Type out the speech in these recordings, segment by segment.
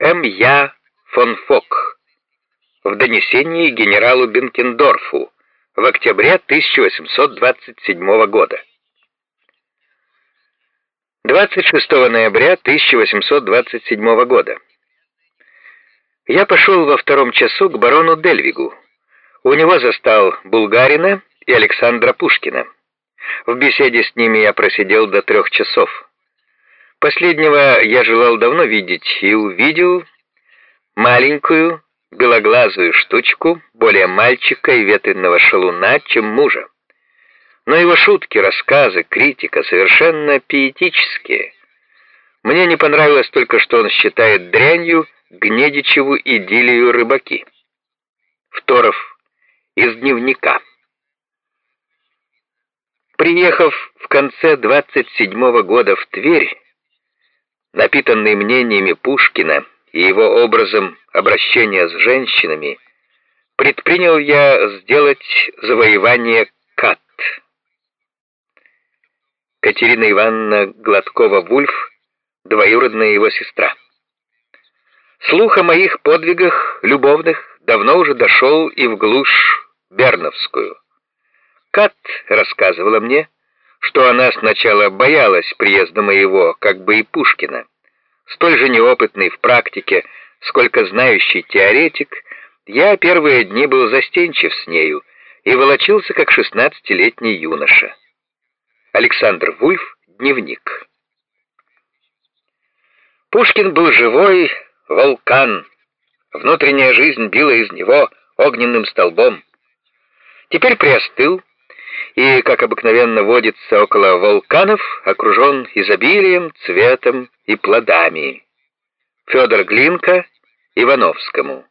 М. Я. фон Фок в донесении генералу Бенкендорфу в октябре 1827 года. 26 ноября 1827 года. Я пошел во втором часу к барону Дельвигу. У него застал Булгарина и Александра Пушкина. В беседе с ними я просидел до трех часов. Последнего я желал давно видеть и увидел маленькую белоглазую штучку, более мальчика и ветреного шалуна, чем мужа. Но его шутки, рассказы, критика совершенно пиетические. Мне не понравилось только, что он считает дрянью Гнедичеву идиллию рыбаки. Второв из дневника. Приехав в конце 27-го года в Тверь, напитанный мнениями Пушкина и его образом обращения с женщинами, предпринял я сделать завоевание Кат. Катерина Ивановна Гладкова-Вульф, двоюродная его сестра. Слух о моих подвигах любовных давно уже дошел и в глушь Берновскую. Кат рассказывала мне, что она сначала боялась приезда моего, как бы и Пушкина. Столь же неопытный в практике, сколько знающий теоретик, я первые дни был застенчив с нею и волочился, как шестнадцатилетний юноша. Александр Вульф, дневник. Пушкин был живой, вулкан. Внутренняя жизнь била из него огненным столбом. Теперь приостыл, и, как обыкновенно водится около вулканов, окружен изобилием, цветом и плодами. Федор Глинка Ивановскому.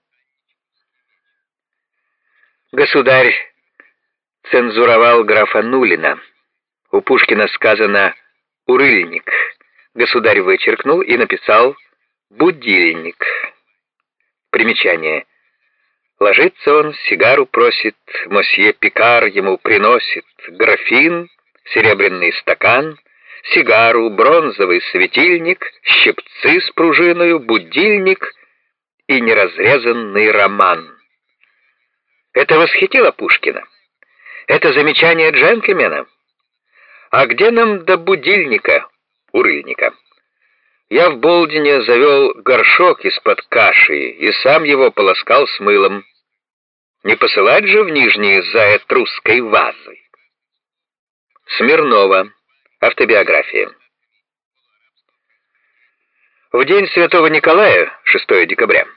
Государь цензуровал графа Нулина. У Пушкина сказано «урыльник». Государь вычеркнул и написал Будильник. Примечание. Ложится он, сигару просит, мосье Пикар ему приносит графин, серебряный стакан, сигару, бронзовый светильник, щипцы с пружиною, будильник и неразрезанный роман. Это восхитило Пушкина. Это замечание джентльмена. А где нам до будильника, урыльника? Я в Болдине завел горшок из-под каши и сам его полоскал с мылом. Не посылать же в Нижние за этрусской вазой. Смирнова. Автобиография. В день Святого Николая, 6 декабря,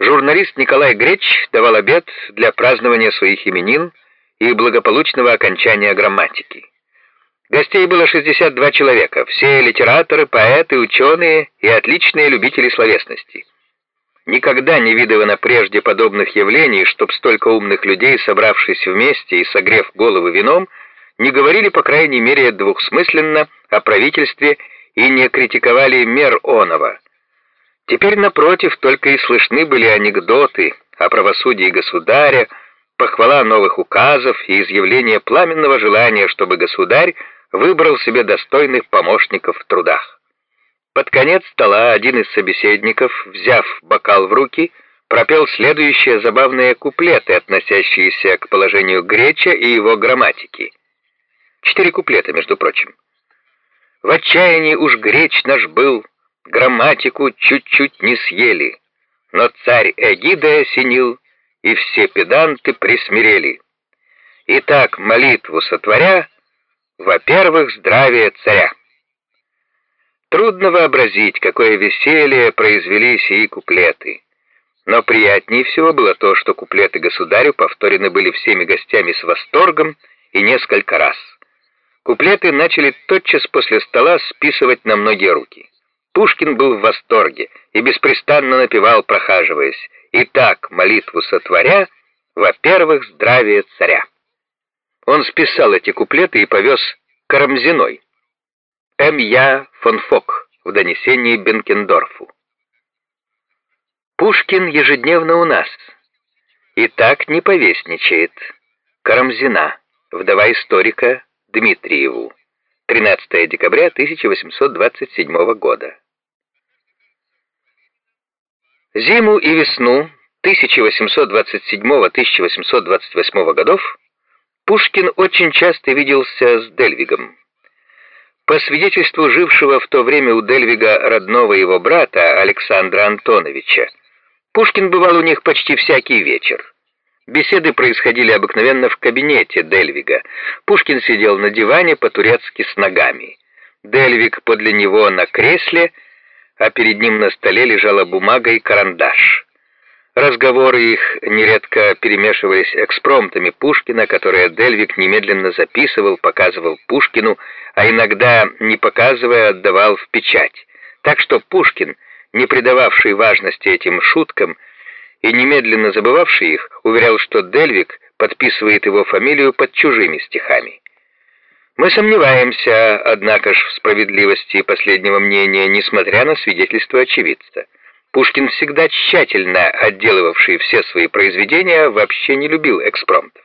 журналист Николай Греч давал обед для празднования своих именин и благополучного окончания грамматики. Гостей было 62 человека, все литераторы, поэты, ученые и отличные любители словесности. Никогда не видывано прежде подобных явлений, чтоб столько умных людей, собравшись вместе и согрев головы вином, не говорили, по крайней мере, двухсмысленно о правительстве и не критиковали мер оного. Теперь, напротив, только и слышны были анекдоты о правосудии государя, похвала новых указов и изъявление пламенного желания, чтобы государь выбрал себе достойных помощников в трудах. Под конец стола один из собеседников, взяв бокал в руки, пропел следующие забавные куплеты, относящиеся к положению Греча и его грамматики. Четыре куплета, между прочим. В отчаянии уж Греч наш был, грамматику чуть-чуть не съели, но царь Эгида осенил, и все педанты присмирели. Итак, молитву сотворя, во-первых, здравие царя. Трудно вообразить, какое веселье произвели сии куплеты. Но приятнее всего было то, что куплеты государю повторены были всеми гостями с восторгом и несколько раз. Куплеты начали тотчас после стола списывать на многие руки. Пушкин был в восторге и беспрестанно напевал, прохаживаясь. «Итак, молитву сотворя, во-первых, здравие царя». Он списал эти куплеты и повез Карамзиной. Я. фон Фок в донесении Бенкендорфу. Пушкин ежедневно у нас. И так не повестничает. Карамзина, вдова историка Дмитриеву. 13 декабря 1827 года. Зиму и весну 1827-1828 годов Пушкин очень часто виделся с Дельвигом. По свидетельству жившего в то время у Дельвига родного его брата Александра Антоновича, Пушкин бывал у них почти всякий вечер. Беседы происходили обыкновенно в кабинете Дельвига. Пушкин сидел на диване по-турецки с ногами. Дельвиг подле него на кресле, а перед ним на столе лежала бумага и карандаш. Разговоры их нередко перемешивались экспромтами Пушкина, которые Дельвик немедленно записывал, показывал Пушкину, а иногда, не показывая, отдавал в печать. Так что Пушкин, не придававший важности этим шуткам и немедленно забывавший их, уверял, что Дельвик подписывает его фамилию под чужими стихами. Мы сомневаемся, однако ж, в справедливости последнего мнения, несмотря на свидетельство очевидца. Пушкин, всегда тщательно отделывавший все свои произведения, вообще не любил экспромтов.